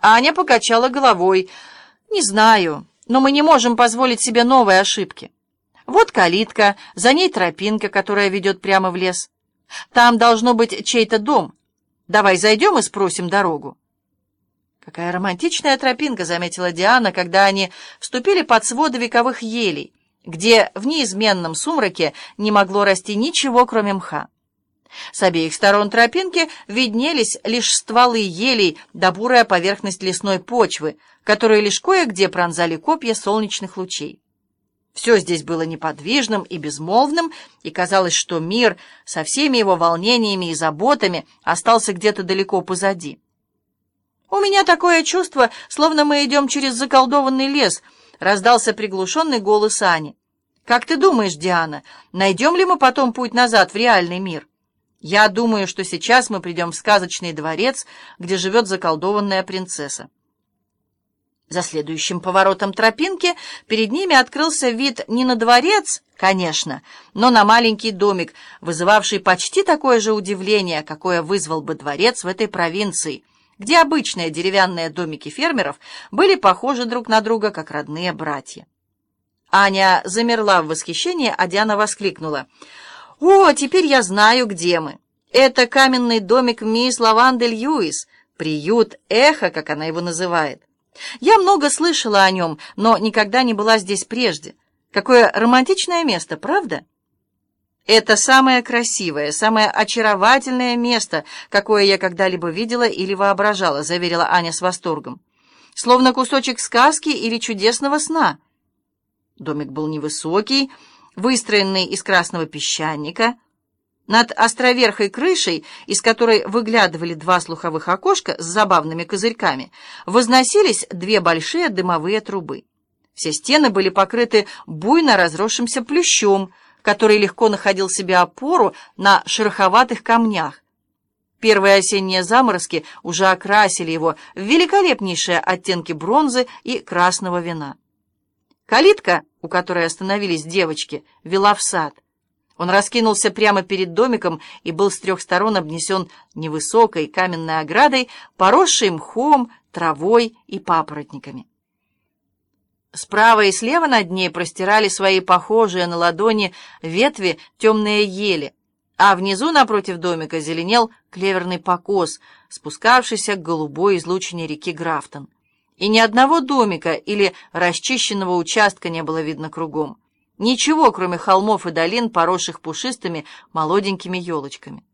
Аня покачала головой. «Не знаю, но мы не можем позволить себе новой ошибки. Вот калитка, за ней тропинка, которая ведет прямо в лес. Там должно быть чей-то дом. Давай зайдем и спросим дорогу». «Какая романтичная тропинка», — заметила Диана, когда они вступили под своды вековых елей, где в неизменном сумраке не могло расти ничего, кроме мха. С обеих сторон тропинки виднелись лишь стволы елей да бурая поверхность лесной почвы, которые лишь кое-где пронзали копья солнечных лучей. Все здесь было неподвижным и безмолвным, и казалось, что мир со всеми его волнениями и заботами остался где-то далеко позади. «У меня такое чувство, словно мы идем через заколдованный лес», — раздался приглушенный голос Ани. «Как ты думаешь, Диана, найдем ли мы потом путь назад в реальный мир?» Я думаю, что сейчас мы придем в сказочный дворец, где живет заколдованная принцесса. За следующим поворотом тропинки перед ними открылся вид не на дворец, конечно, но на маленький домик, вызывавший почти такое же удивление, какое вызвал бы дворец в этой провинции, где обычные деревянные домики фермеров были похожи друг на друга, как родные братья. Аня замерла в восхищении, а Диана воскликнула — «О, теперь я знаю, где мы. Это каменный домик мисс Лаванды Льюис, приют эхо, как она его называет. Я много слышала о нем, но никогда не была здесь прежде. Какое романтичное место, правда?» «Это самое красивое, самое очаровательное место, какое я когда-либо видела или воображала», — заверила Аня с восторгом. «Словно кусочек сказки или чудесного сна». Домик был невысокий, выстроенный из красного песчаника. Над островерхой крышей, из которой выглядывали два слуховых окошка с забавными козырьками, возносились две большие дымовые трубы. Все стены были покрыты буйно разросшимся плющом, который легко находил себе опору на шероховатых камнях. Первые осенние заморозки уже окрасили его в великолепнейшие оттенки бронзы и красного вина. Калитка, у которой остановились девочки, вела в сад. Он раскинулся прямо перед домиком и был с трех сторон обнесен невысокой каменной оградой, поросшей мхом, травой и папоротниками. Справа и слева над ней простирали свои похожие на ладони ветви темные ели, а внизу напротив домика зеленел клеверный покос, спускавшийся к голубой излучине реки Графтон и ни одного домика или расчищенного участка не было видно кругом. Ничего, кроме холмов и долин, поросших пушистыми молоденькими елочками.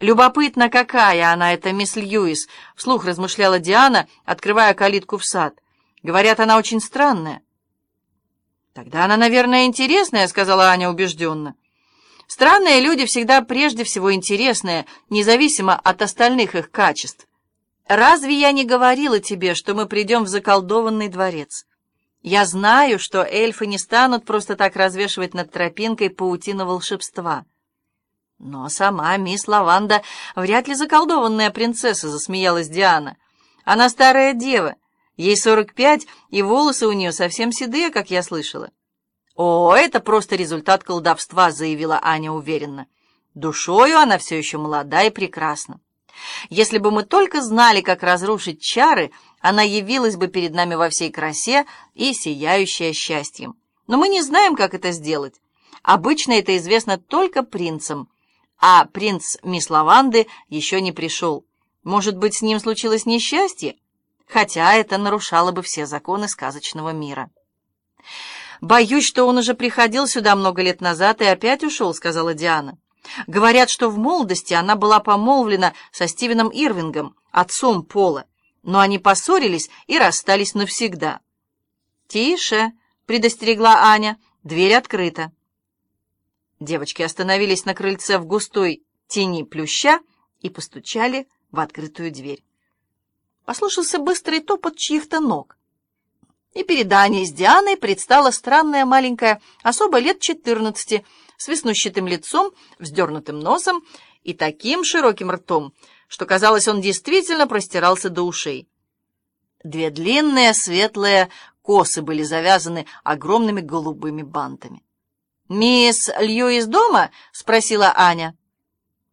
«Любопытно, какая она, эта мисс Льюис!» — вслух размышляла Диана, открывая калитку в сад. «Говорят, она очень странная». «Тогда она, наверное, интересная», — сказала Аня убежденно. «Странные люди всегда прежде всего интересные, независимо от остальных их качеств. Разве я не говорила тебе, что мы придем в заколдованный дворец? Я знаю, что эльфы не станут просто так развешивать над тропинкой паутину волшебства. Но сама мисс Лаванда вряд ли заколдованная принцесса, засмеялась Диана. Она старая дева, ей сорок пять, и волосы у нее совсем седые, как я слышала. «О, это просто результат колдовства», — заявила Аня уверенно. «Душою она все еще молода и прекрасна». Если бы мы только знали, как разрушить чары, она явилась бы перед нами во всей красе и сияющая счастьем. Но мы не знаем, как это сделать. Обычно это известно только принцам, а принц мисс Лаванды еще не пришел. Может быть, с ним случилось несчастье? Хотя это нарушало бы все законы сказочного мира. «Боюсь, что он уже приходил сюда много лет назад и опять ушел», — сказала Диана. Говорят, что в молодости она была помолвлена со Стивеном Ирвингом, отцом Пола, но они поссорились и расстались навсегда. «Тише!» — предостерегла Аня. «Дверь открыта». Девочки остановились на крыльце в густой тени плюща и постучали в открытую дверь. Послушался быстрый топот чьих-то ног. И перед Аней с Дианой предстала странная маленькая особа лет четырнадцати, с веснущатым лицом, вздернутым носом и таким широким ртом, что, казалось, он действительно простирался до ушей. Две длинные светлые косы были завязаны огромными голубыми бантами. «Мисс Льюис дома?» — спросила Аня.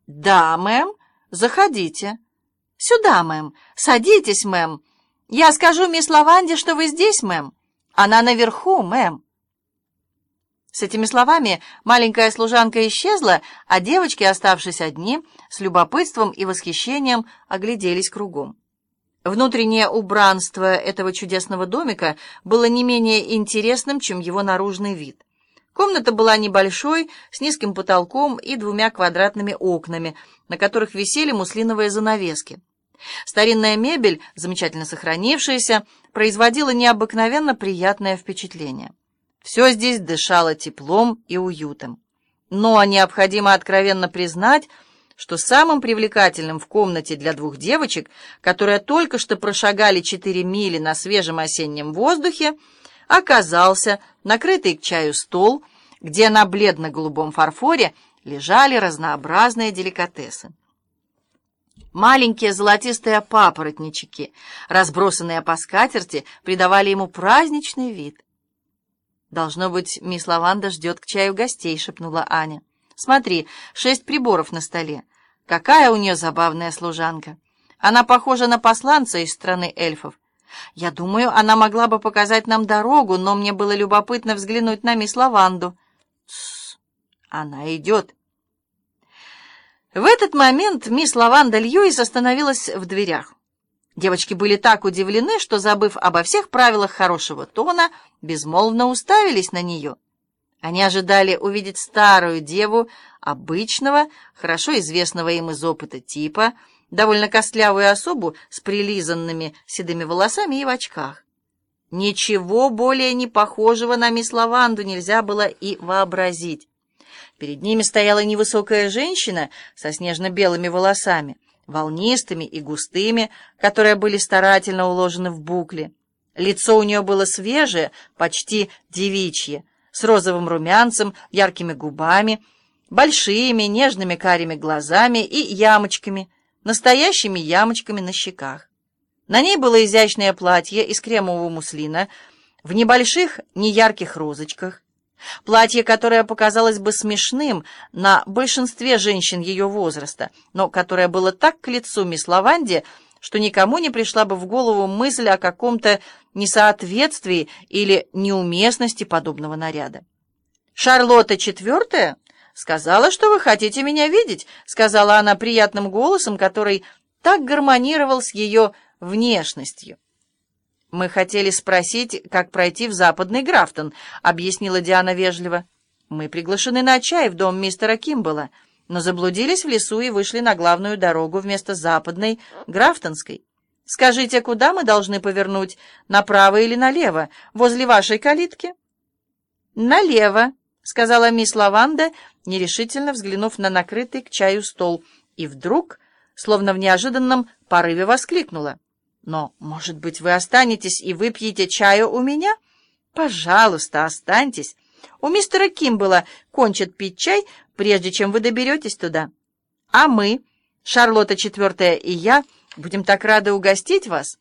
«Да, мэм. Заходите». «Сюда, мэм. Садитесь, мэм». «Я скажу мисс Лаванде, что вы здесь, мэм. Она наверху, мэм». С этими словами маленькая служанка исчезла, а девочки, оставшись одни, с любопытством и восхищением огляделись кругом. Внутреннее убранство этого чудесного домика было не менее интересным, чем его наружный вид. Комната была небольшой, с низким потолком и двумя квадратными окнами, на которых висели муслиновые занавески. Старинная мебель, замечательно сохранившаяся, производила необыкновенно приятное впечатление. Все здесь дышало теплом и уютом. Но необходимо откровенно признать, что самым привлекательным в комнате для двух девочек, которые только что прошагали четыре мили на свежем осеннем воздухе, оказался накрытый к чаю стол, где на бледно-голубом фарфоре лежали разнообразные деликатесы. Маленькие золотистые папоротнички, разбросанные по скатерти, придавали ему праздничный вид. «Должно быть, мисс Лаванда ждет к чаю гостей», — шепнула Аня. «Смотри, шесть приборов на столе. Какая у нее забавная служанка. Она похожа на посланца из страны эльфов. Я думаю, она могла бы показать нам дорогу, но мне было любопытно взглянуть на мисс Лаванду». «Тссс, она идет». В этот момент мисс Лаванда Льюис остановилась в дверях. Девочки были так удивлены, что, забыв обо всех правилах хорошего тона, безмолвно уставились на нее. Они ожидали увидеть старую деву, обычного, хорошо известного им из опыта типа, довольно костлявую особу с прилизанными седыми волосами и в очках. Ничего более не похожего на мисс Лаванду нельзя было и вообразить. Перед ними стояла невысокая женщина со снежно-белыми волосами, волнистыми и густыми, которые были старательно уложены в букли. Лицо у нее было свежее, почти девичье, с розовым румянцем, яркими губами, большими нежными карими глазами и ямочками, настоящими ямочками на щеках. На ней было изящное платье из кремового муслина в небольших неярких розочках, Платье, которое показалось бы смешным на большинстве женщин ее возраста, но которое было так к лицу мисс Лаванди, что никому не пришла бы в голову мысль о каком-то несоответствии или неуместности подобного наряда. «Шарлотта четвертая?» «Сказала, что вы хотите меня видеть», — сказала она приятным голосом, который так гармонировал с ее внешностью. «Мы хотели спросить, как пройти в западный Графтон», — объяснила Диана вежливо. «Мы приглашены на чай в дом мистера Кимбала, но заблудились в лесу и вышли на главную дорогу вместо западной, Графтонской. Скажите, куда мы должны повернуть, направо или налево, возле вашей калитки?» «Налево», — сказала мисс Лаванда, нерешительно взглянув на накрытый к чаю стол, и вдруг, словно в неожиданном порыве, воскликнула. Но, может быть, вы останетесь и выпьете чаю у меня? Пожалуйста, останьтесь. У мистера Кимбела кончат пить чай, прежде чем вы доберетесь туда. А мы, Шарлотта четвертая и я, будем так рады угостить вас».